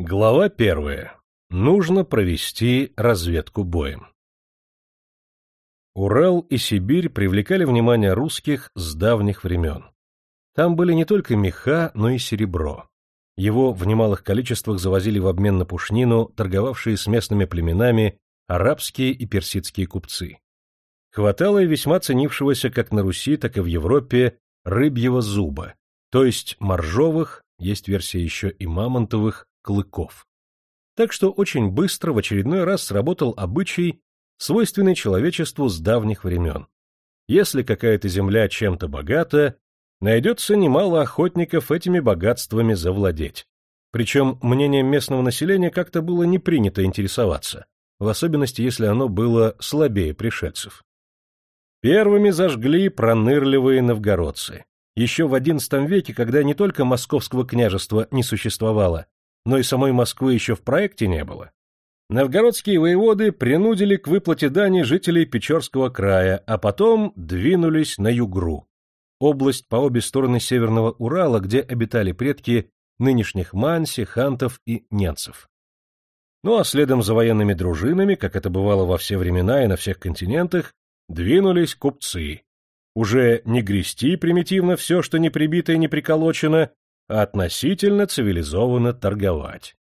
Глава первая. Нужно провести разведку боем. Урал и Сибирь привлекали внимание русских с давних времен. Там были не только меха, но и серебро. Его в немалых количествах завозили в обмен на пушнину торговавшие с местными племенами арабские и персидские купцы. Хватало и весьма ценившегося как на Руси, так и в Европе рыбьего зуба, то есть моржовых, есть версия еще и мамонтовых, клыков. Так что очень быстро в очередной раз сработал обычай, свойственный человечеству с давних времен. Если какая-то земля чем-то богата, найдется немало охотников этими богатствами завладеть. Причем мнением местного населения как-то было не принято интересоваться, в особенности если оно было слабее пришельцев. Первыми зажгли пронырливые новгородцы. Еще в XI веке, когда не только московского княжества не существовало, но и самой Москвы еще в проекте не было, новгородские воеводы принудили к выплате дани жителей Печорского края, а потом двинулись на Югру, область по обе стороны Северного Урала, где обитали предки нынешних манси, хантов и ненцев. Ну а следом за военными дружинами, как это бывало во все времена и на всех континентах, двинулись купцы. Уже не грести примитивно все, что не прибито и не приколочено, относительно цивилизованно торговать.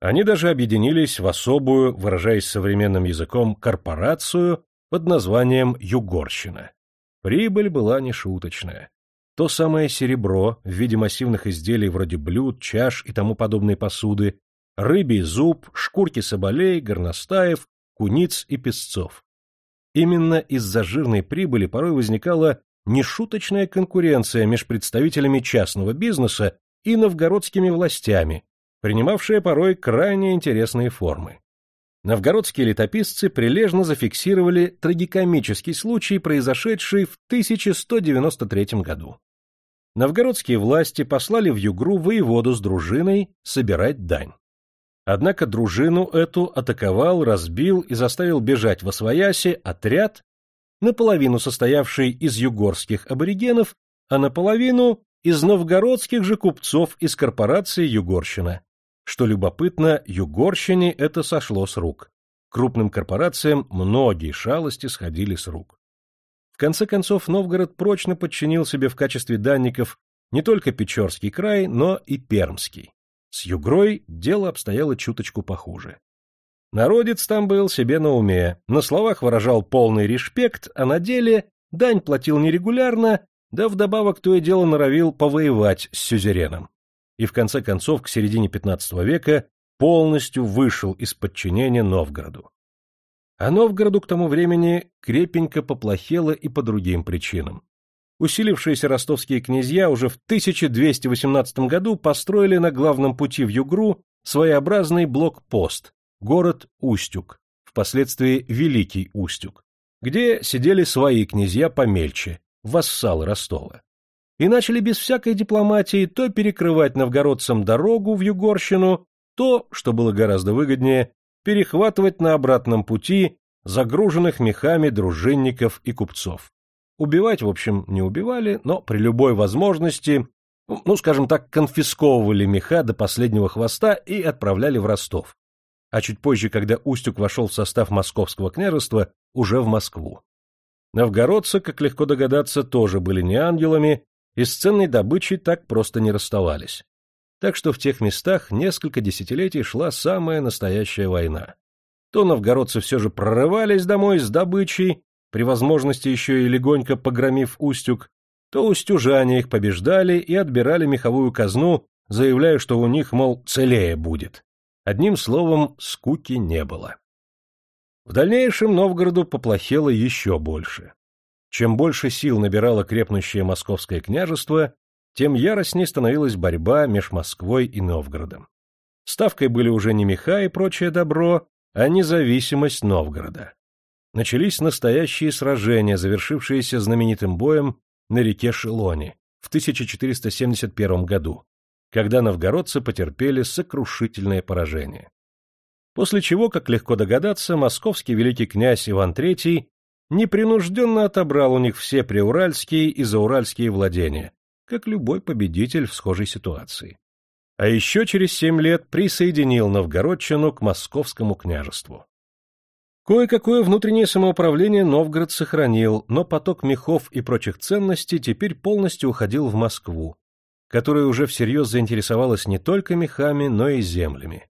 Они даже объединились в особую, выражаясь современным языком, корпорацию под названием Югорщина. Прибыль была нешуточная. То самое серебро в виде массивных изделий вроде блюд, чаш и тому подобной посуды, рыбий зуб, шкурки соболей, горностаев, куниц и песцов. Именно из-за жирной прибыли порой возникала нешуточная конкуренция между представителями частного бизнеса и новгородскими властями, принимавшая порой крайне интересные формы. Новгородские летописцы прилежно зафиксировали трагикомический случай, произошедший в 1193 году. Новгородские власти послали в Югру воеводу с дружиной собирать дань. Однако дружину эту атаковал, разбил и заставил бежать во свояси отряд, наполовину состоявший из югорских аборигенов, а наполовину из новгородских же купцов из корпорации Югорщина. Что любопытно, Югорщине это сошло с рук. Крупным корпорациям многие шалости сходили с рук. В конце концов, Новгород прочно подчинил себе в качестве данников не только Печорский край, но и Пермский. С Югрой дело обстояло чуточку похуже. Народец там был себе на уме, на словах выражал полный респект, а на деле дань платил нерегулярно, да вдобавок то и дело норовил повоевать с сюзереном и в конце концов к середине XV века полностью вышел из подчинения Новгороду. А Новгороду к тому времени крепенько поплохело и по другим причинам. Усилившиеся ростовские князья уже в 1218 году построили на главном пути в Югру своеобразный блокпост, город Устюг, впоследствии Великий Устюг, где сидели свои князья помельче, вассалы Ростова и начали без всякой дипломатии то перекрывать новгородцам дорогу в Югорщину, то, что было гораздо выгоднее, перехватывать на обратном пути загруженных мехами дружинников и купцов. Убивать, в общем, не убивали, но при любой возможности, ну, скажем так, конфисковывали меха до последнего хвоста и отправляли в Ростов. А чуть позже, когда Устюг вошел в состав московского княжества, уже в Москву. Новгородцы, как легко догадаться, тоже были не ангелами и с ценной добычей так просто не расставались. Так что в тех местах несколько десятилетий шла самая настоящая война. То новгородцы все же прорывались домой с добычей, при возможности еще и легонько погромив Устюг, то устюжане их побеждали и отбирали меховую казну, заявляя, что у них, мол, целее будет. Одним словом, скуки не было. В дальнейшем Новгороду поплохело еще больше. Чем больше сил набирало крепнущее московское княжество, тем яростнее становилась борьба меж Москвой и Новгородом. Ставкой были уже не меха и прочее добро, а независимость Новгорода. Начались настоящие сражения, завершившиеся знаменитым боем на реке Шелоне в 1471 году, когда новгородцы потерпели сокрушительное поражение. После чего, как легко догадаться, московский великий князь Иван III непринужденно отобрал у них все приуральские и зауральские владения, как любой победитель в схожей ситуации. а еще через семь лет присоединил Новгородчину к московскому княжеству. Кое-какое внутреннее самоуправление Новгород сохранил, но поток мехов и прочих ценностей теперь полностью уходил в Москву, которая уже всерьез заинтересовалась не только мехами, но и землями.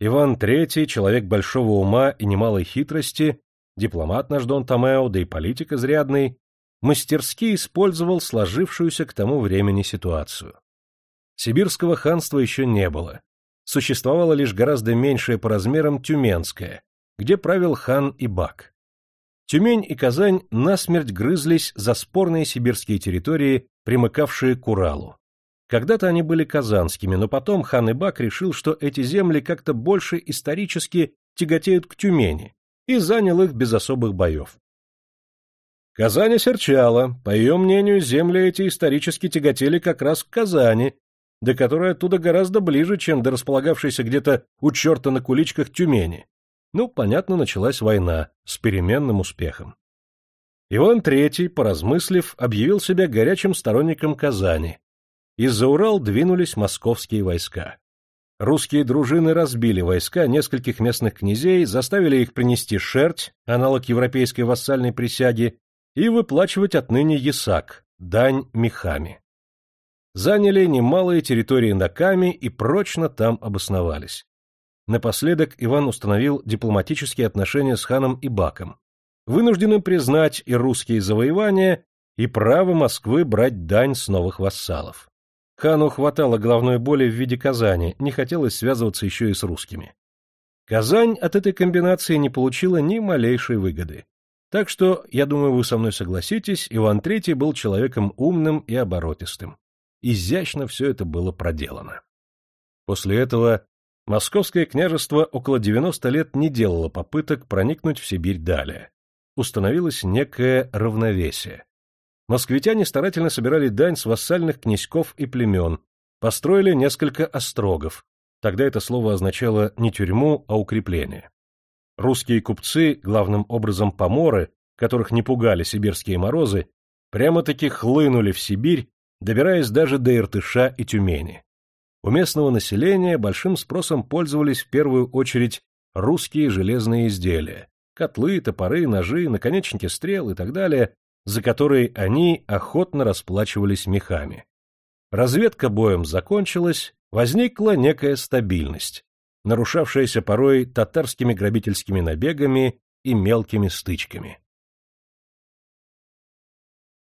Иван III, человек большого ума и немалой хитрости, дипломат наш Дон Томео, да и политик изрядный, мастерски использовал сложившуюся к тому времени ситуацию. Сибирского ханства еще не было. Существовало лишь гораздо меньшее по размерам Тюменское, где правил хан Ибак. Тюмень и Казань насмерть грызлись за спорные сибирские территории, примыкавшие к Уралу. Когда-то они были казанскими, но потом хан Ибак решил, что эти земли как-то больше исторически тяготеют к Тюмени, и занял их без особых боев. Казань осерчала, по ее мнению, земли эти исторически тяготели как раз к Казани, до которой оттуда гораздо ближе, чем до располагавшейся где-то у черта на куличках Тюмени. Ну, понятно, началась война с переменным успехом. Иван III, поразмыслив, объявил себя горячим сторонником Казани. Из-за Урал двинулись московские войска. Русские дружины разбили войска нескольких местных князей, заставили их принести шерть, аналог европейской вассальной присяги, и выплачивать отныне ясак, дань мехами. Заняли немалые территории на Каме и прочно там обосновались. Напоследок Иван установил дипломатические отношения с ханом Ибаком, вынужденным признать и русские завоевания, и право Москвы брать дань с новых вассалов. Хану хватало головной боли в виде Казани, не хотелось связываться еще и с русскими. Казань от этой комбинации не получила ни малейшей выгоды. Так что, я думаю, вы со мной согласитесь, Иван III был человеком умным и оборотистым. Изящно все это было проделано. После этого Московское княжество около 90 лет не делало попыток проникнуть в Сибирь далее. Установилось некое равновесие. Москвитяне старательно собирали дань с вассальных князьков и племен, построили несколько острогов. Тогда это слово означало не тюрьму, а укрепление. Русские купцы, главным образом поморы, которых не пугали сибирские морозы, прямо-таки хлынули в Сибирь, добираясь даже до Иртыша и Тюмени. У местного населения большим спросом пользовались в первую очередь русские железные изделия, котлы, топоры, ножи, наконечники стрел и так далее, за которые они охотно расплачивались мехами. Разведка боем закончилась, возникла некая стабильность, нарушавшаяся порой татарскими грабительскими набегами и мелкими стычками.